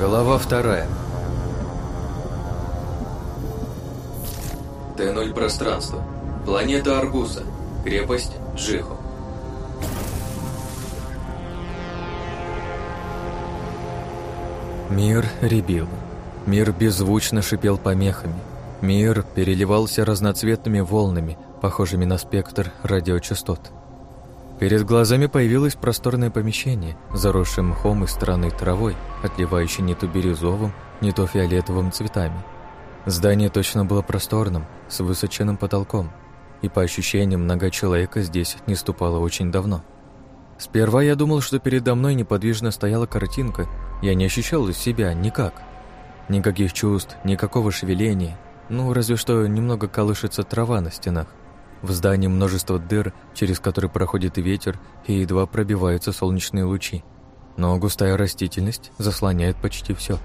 Глава вторая. Т-0 пространство. Планета Аргуса. Крепость Жихо. Мир ребил. Мир беззвучно шипел помехами. Мир переливался разноцветными волнами, похожими на спектр радиочастот. Перед глазами появилось просторное помещение, заросшее мхом и странной травой, отливающей не то бирюзовым, не то фиолетовым цветами. Здание точно было просторным, с высоченным потолком, и по ощущениям нога человека здесь не ступала очень давно. Сперва я думал, что передо мной неподвижно стояла картинка, я не ощущал себя никак. Никаких чувств, никакого шевеления, ну, разве что немного колышется трава на стенах. В здании множество дыр, через которые проходит ветер, и едва пробиваются солнечные лучи. Но густая растительность заслоняет почти все.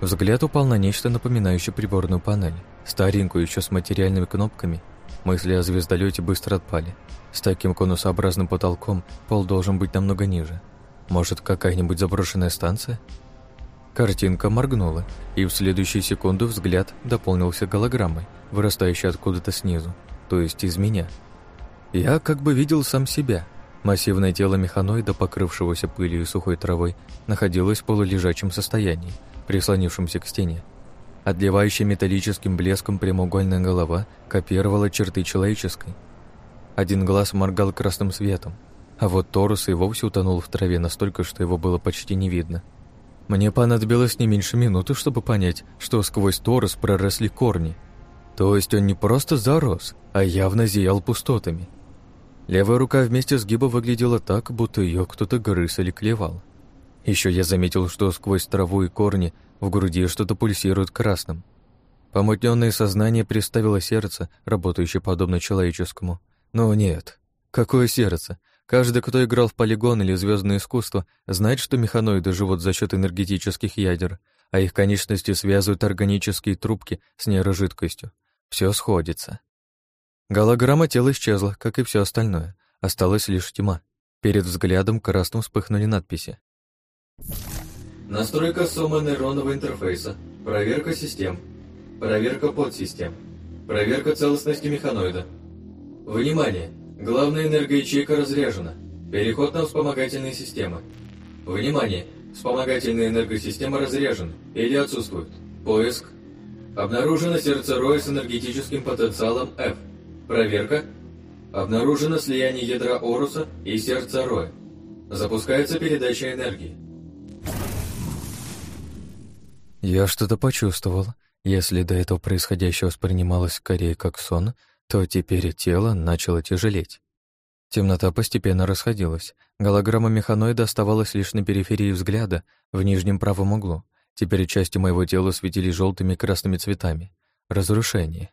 Взгляд упал на нечто напоминающее приборную панель, старенькую еще с материальными кнопками. Мысли о звездолете быстро отпали. С таким конусообразным потолком пол должен быть намного ниже. Может, какая-нибудь заброшенная станция? Картинка моргнула, и в следующую секунду взгляд дополнился голограммой, вырастающей откуда-то снизу то есть из меня. Я как бы видел сам себя. Массивное тело механоида, покрывшегося пылью и сухой травой, находилось в полулежачем состоянии, прислонившемся к стене. Отливающая металлическим блеском прямоугольная голова копировала черты человеческой. Один глаз моргал красным светом, а вот торус и вовсе утонул в траве настолько, что его было почти не видно. Мне понадобилось не меньше минуты, чтобы понять, что сквозь торус проросли корни – то есть он не просто зарос, а явно зиял пустотами. Левая рука вместе с гибом выглядела так, будто ее кто-то грыз или клевал. Еще я заметил, что сквозь траву и корни в груди что-то пульсирует красным. Помутненное сознание приставило сердце, работающее подобно человеческому. Но нет. Какое сердце? Каждый, кто играл в полигон или звездное искусство, знает, что механоиды живут за счет энергетических ядер, а их конечности связывают органические трубки с нейрожидкостью. Все сходится. Голограмма тела исчезла, как и все остальное. Осталась лишь тьма. Перед взглядом красным вспыхнули надписи. Настройка суммы нейронного интерфейса. Проверка систем. Проверка подсистем. Проверка целостности механоида. Внимание! Главная энергоячейка разряжена. Переход на вспомогательные системы. Внимание! Вспомогательная энергосистема разряжена или отсутствует. Поиск Обнаружено сердце Роя с энергетическим потенциалом F. Проверка. Обнаружено слияние ядра Оруса и сердца Роя. Запускается передача энергии. Я что-то почувствовал. Если до этого происходящего воспринималось скорее как сон, то теперь тело начало тяжелеть. Темнота постепенно расходилась. Голограмма механоида оставалась лишь на периферии взгляда, в нижнем правом углу. Теперь части моего тела светились желтыми и красными цветами. Разрушение.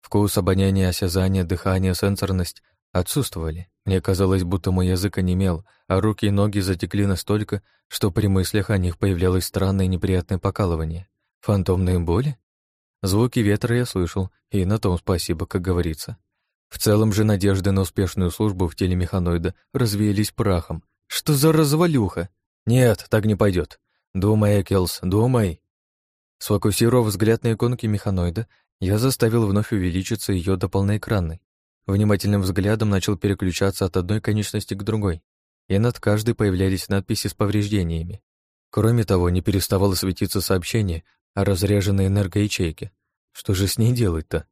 Вкус, обоняние, осязание, дыхание, сенсорность отсутствовали. Мне казалось, будто мой язык онемел, а руки и ноги затекли настолько, что при мыслях о них появлялось странное неприятное покалывание. Фантомные боли? Звуки ветра я слышал, и на том спасибо, как говорится. В целом же надежды на успешную службу в теле механоида развеялись прахом. Что за развалюха? Нет, так не пойдет. «Думай, Экелс, думай!» Сфокусировав взгляд на иконки механоида, я заставил вновь увеличиться ее до полноэкранной. Внимательным взглядом начал переключаться от одной конечности к другой, и над каждой появлялись надписи с повреждениями. Кроме того, не переставало светиться сообщение о разряженной энергоячейке. Что же с ней делать-то?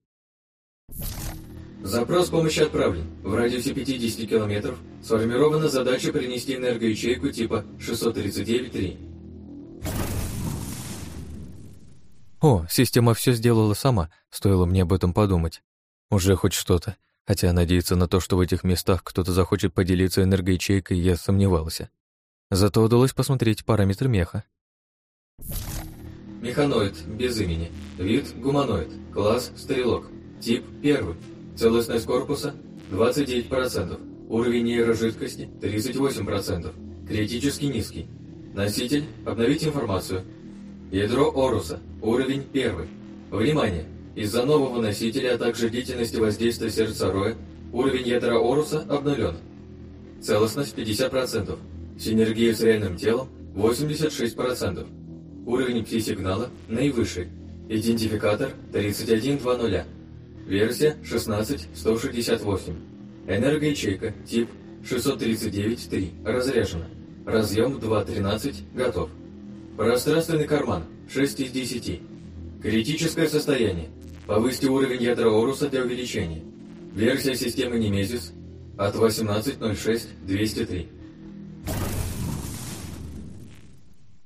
Запрос помощи отправлен. В радиусе 50 километров сформирована задача принести энергоячейку типа 639-3. О, система все сделала сама, стоило мне об этом подумать. Уже хоть что-то. Хотя надеяться на то, что в этих местах кто-то захочет поделиться энергоячейкой, я сомневался. Зато удалось посмотреть параметры меха. Механоид, без имени. Вид – гуманоид. Класс – стрелок. Тип – первый. Целостность корпуса – 29%. Уровень нейрожидкости – 38%. Критически низкий. Носитель – обновить информацию – Ядро Оруса. Уровень 1. Внимание! Из-за нового носителя, а также длительности воздействия сердца Роя, уровень ядра Оруса обнулен. Целостность 50%. Синергия с реальным телом 86%. Уровень пси-сигнала наивысший. Идентификатор 3120. Версия 16168. Энергоячейка тип 639-3. Разряжена. Разъем 2.13. Готов. Пространственный карман 6 из 10. Критическое состояние. Повысьте уровень ядра Оруса для увеличения. Версия системы Немезис от 18.06.203.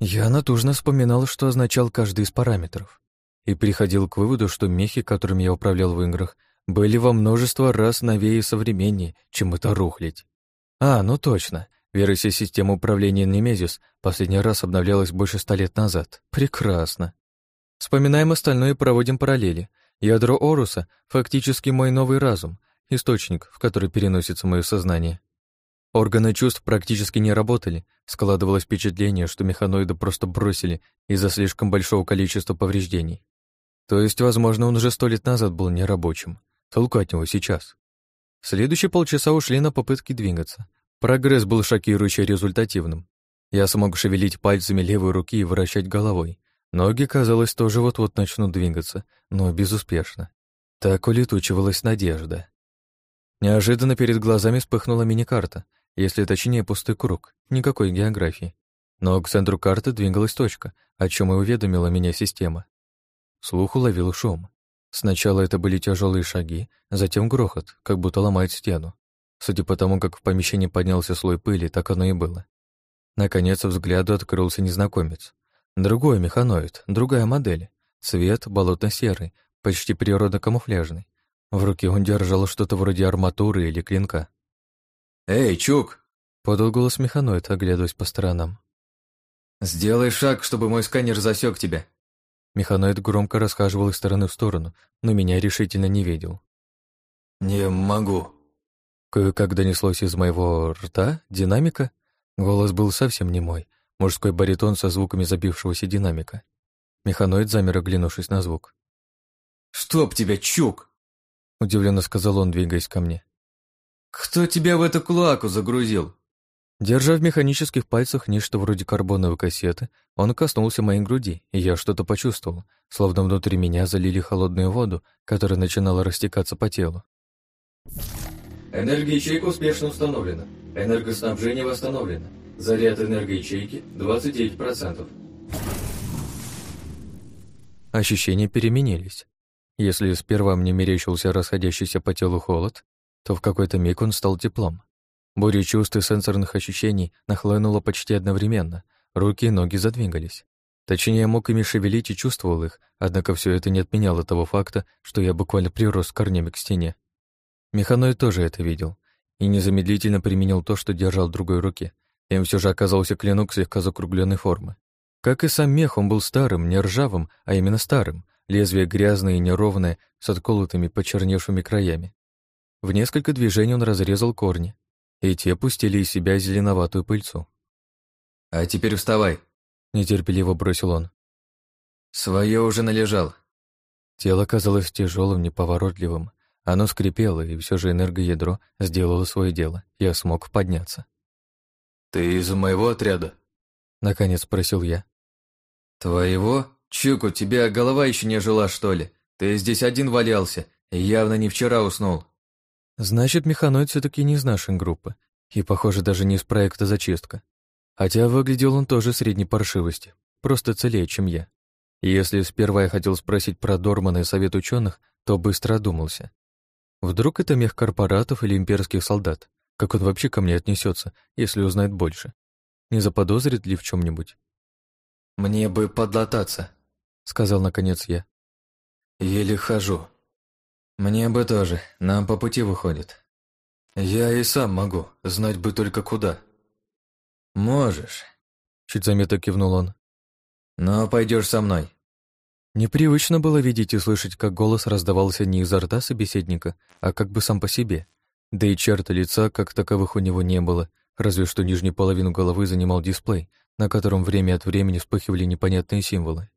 Я натужно вспоминал, что означал каждый из параметров, и приходил к выводу, что мехи, которыми я управлял в играх, были во множество раз новее и современнее, чем это рухлить. А, ну точно, версия системы управления Немезис последний раз обновлялась больше ста лет назад. Прекрасно. Вспоминаем остальное и проводим параллели. Ядро Оруса — фактически мой новый разум, источник, в который переносится мое сознание. Органы чувств практически не работали, складывалось впечатление, что механоида просто бросили из-за слишком большого количества повреждений. То есть, возможно, он уже сто лет назад был нерабочим. Толку от него сейчас. Следующие полчаса ушли на попытки двигаться. Прогресс был шокирующе результативным. Я смог шевелить пальцами левой руки и вращать головой. Ноги, казалось, тоже вот-вот начнут двигаться, но безуспешно. Так улетучивалась надежда. Неожиданно перед глазами вспыхнула мини-карта, если точнее пустой круг, никакой географии. Но к центру карты двигалась точка, о чем и уведомила меня система. Слух уловил шум. Сначала это были тяжелые шаги, затем грохот, как будто ломает стену. Судя по тому, как в помещении поднялся слой пыли, так оно и было. Наконец взгляду открылся незнакомец. Другой механоид, другая модель. Цвет болотно-серый, почти природно-камуфляжный. В руке он держал что-то вроде арматуры или клинка. «Эй, Чук!» — подал голос механоид, оглядываясь по сторонам. «Сделай шаг, чтобы мой сканер засек тебя». Механоид громко расхаживал из стороны в сторону, но меня решительно не видел. «Не могу». Кое-как донеслось из моего рта динамика. Голос был совсем не мой, мужской баритон со звуками забившегося динамика. Механоид замер, оглянувшись на звук. «Чтоб тебя, Чук!» Удивленно сказал он, двигаясь ко мне. «Кто тебя в эту клаку загрузил?» Держа в механических пальцах нечто вроде карбоновой кассеты, он коснулся моей груди, и я что-то почувствовал, словно внутри меня залили холодную воду, которая начинала растекаться по телу. Энергоячейка успешно установлена. Энергоснабжение восстановлено. Заряд энергоячейки 29%. Ощущения переменились. Если сперва мне мерещился расходящийся по телу холод, то в какой-то миг он стал теплом. Буря чувств и сенсорных ощущений нахлынула почти одновременно, руки и ноги задвигались. Точнее, мог ими шевелить и чувствовал их, однако все это не отменяло того факта, что я буквально прирос корнями к стене. Механой тоже это видел и незамедлительно применил то, что держал в другой руке. Им все же оказался клинок слегка закругленной формы. Как и сам мех, он был старым, не ржавым, а именно старым, лезвие грязное и неровное, с отколотыми почерневшими краями. В несколько движений он разрезал корни, и те пустили из себя зеленоватую пыльцу. «А теперь вставай», — нетерпеливо бросил он. «Своё уже належал». Тело казалось тяжелым, неповоротливым. Оно скрипело, и все же энергоядро сделало свое дело. Я смог подняться. «Ты из моего отряда?» — наконец спросил я. «Твоего? Чук, у тебя голова еще не жила, что ли? Ты здесь один валялся и явно не вчера уснул». Значит, механоид все таки не из нашей группы, и, похоже, даже не из проекта «Зачистка». Хотя выглядел он тоже средней паршивости, просто целее, чем я. И если сперва я хотел спросить про Дормана и совет ученых, то быстро одумался. Вдруг это мех корпоратов или имперских солдат? Как он вообще ко мне отнесется, если узнает больше? Не заподозрит ли в чем нибудь «Мне бы подлататься», — сказал наконец я. «Еле хожу». «Мне бы тоже, нам по пути выходит». «Я и сам могу, знать бы только куда». «Можешь», — чуть заметно кивнул он. «Но пойдешь со мной». Непривычно было видеть и слышать, как голос раздавался не изо рта собеседника, а как бы сам по себе. Да и черта лица, как таковых у него не было, разве что нижнюю половину головы занимал дисплей, на котором время от времени вспыхивали непонятные символы.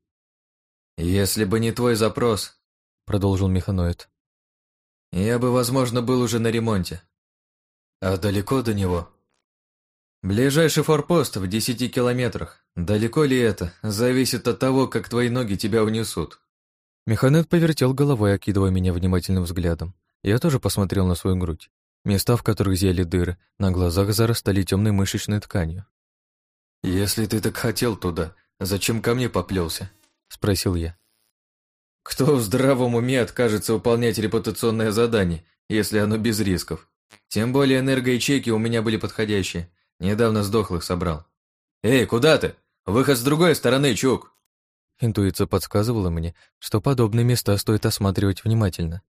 «Если бы не твой запрос», — продолжил механоид, я бы, возможно, был уже на ремонте. А далеко до него? Ближайший форпост в десяти километрах. Далеко ли это? Зависит от того, как твои ноги тебя унесут». Механет повертел головой, окидывая меня внимательным взглядом. Я тоже посмотрел на свою грудь. Места, в которых зияли дыры, на глазах зарастали темной мышечной тканью. «Если ты так хотел туда, зачем ко мне поплелся?» — спросил я. «Кто в здравом уме откажется выполнять репутационное задание, если оно без рисков? Тем более энергоячейки у меня были подходящие. Недавно сдохлых собрал. Эй, куда ты? Выход с другой стороны, чук!» Интуиция подсказывала мне, что подобные места стоит осматривать внимательно.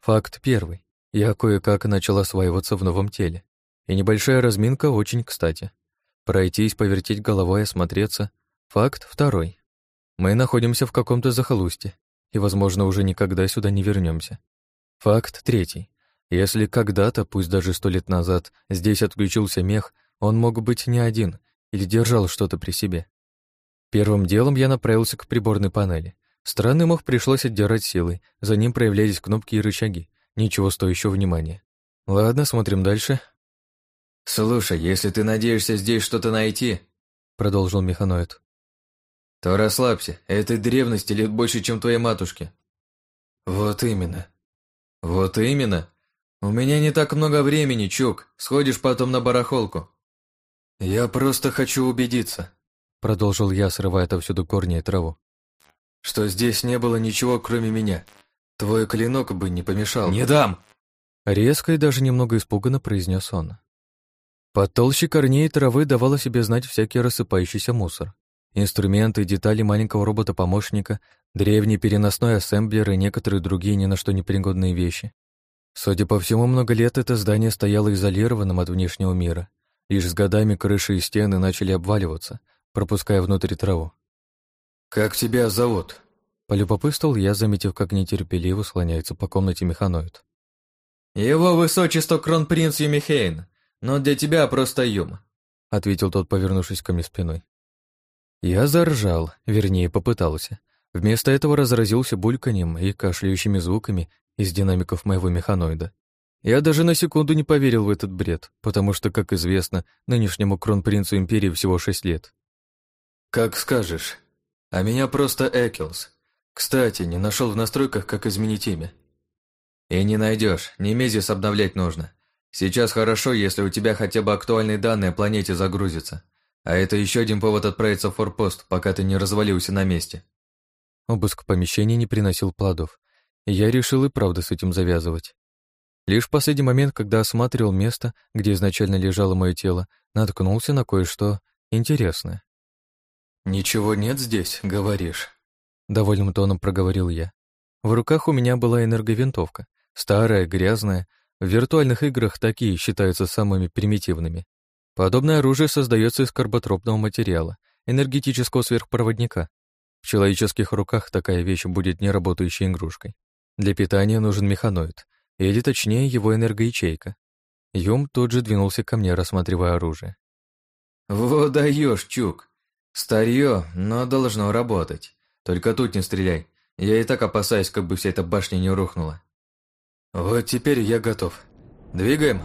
Факт первый. Я кое-как начал осваиваться в новом теле. И небольшая разминка очень кстати. Пройтись, повертеть головой, осмотреться. Факт второй. Мы находимся в каком-то захолустье, и, возможно, уже никогда сюда не вернемся. Факт третий. Если когда-то, пусть даже сто лет назад, здесь отключился мех, он мог быть не один или держал что-то при себе. Первым делом я направился к приборной панели. Странный мох пришлось отдирать силой, за ним проявлялись кнопки и рычаги. Ничего стоящего внимания. Ладно, смотрим дальше. «Слушай, если ты надеешься здесь что-то найти», — продолжил механоид, «то расслабься, этой древности лет больше, чем твоей матушке». «Вот именно». «Вот именно. У меня не так много времени, Чук. Сходишь потом на барахолку». «Я просто хочу убедиться», Продолжил я, срывая отовсюду корни и траву. Что здесь не было ничего, кроме меня. Твой клинок бы не помешал. Не дам! Резко и даже немного испуганно произнес он. Под толще корней травы давало себе знать всякий рассыпающийся мусор. Инструменты, детали маленького робота-помощника, древний переносной ассемблер и некоторые другие ни на что не пригодные вещи. Судя по всему, много лет это здание стояло изолированным от внешнего мира. Лишь с годами крыши и стены начали обваливаться, пропуская внутрь траву. «Как тебя зовут?» Полюбопытствовал я, заметив, как нетерпеливо слоняется по комнате механоид. «Его высочество кронпринц Юмихейн, но для тебя просто Юм», ответил тот, повернувшись ко мне спиной. Я заржал, вернее, попытался. Вместо этого разразился бульканьем и кашляющими звуками из динамиков моего механоида. Я даже на секунду не поверил в этот бред, потому что, как известно, нынешнему кронпринцу империи всего шесть лет. «Как скажешь. А меня просто Экелс. Кстати, не нашел в настройках, как изменить имя». «И не найдешь. Немезис обновлять нужно. Сейчас хорошо, если у тебя хотя бы актуальные данные о планете загрузятся. А это еще один повод отправиться в форпост, пока ты не развалился на месте». Обыск помещения не приносил плодов, я решил и правда с этим завязывать. Лишь в последний момент, когда осматривал место, где изначально лежало мое тело, наткнулся на кое-что интересное. «Ничего нет здесь, говоришь?» Довольным тоном проговорил я. В руках у меня была энерговинтовка. Старая, грязная. В виртуальных играх такие считаются самыми примитивными. Подобное оружие создается из карботропного материала, энергетического сверхпроводника. В человеческих руках такая вещь будет неработающей игрушкой. Для питания нужен механоид, или точнее его энергоячейка. Юм тут же двинулся ко мне, рассматривая оружие. «Вот даешь, Чук! Старье, но должно работать. Только тут не стреляй. Я и так опасаюсь, как бы вся эта башня не рухнула. Вот теперь я готов. Двигаем?»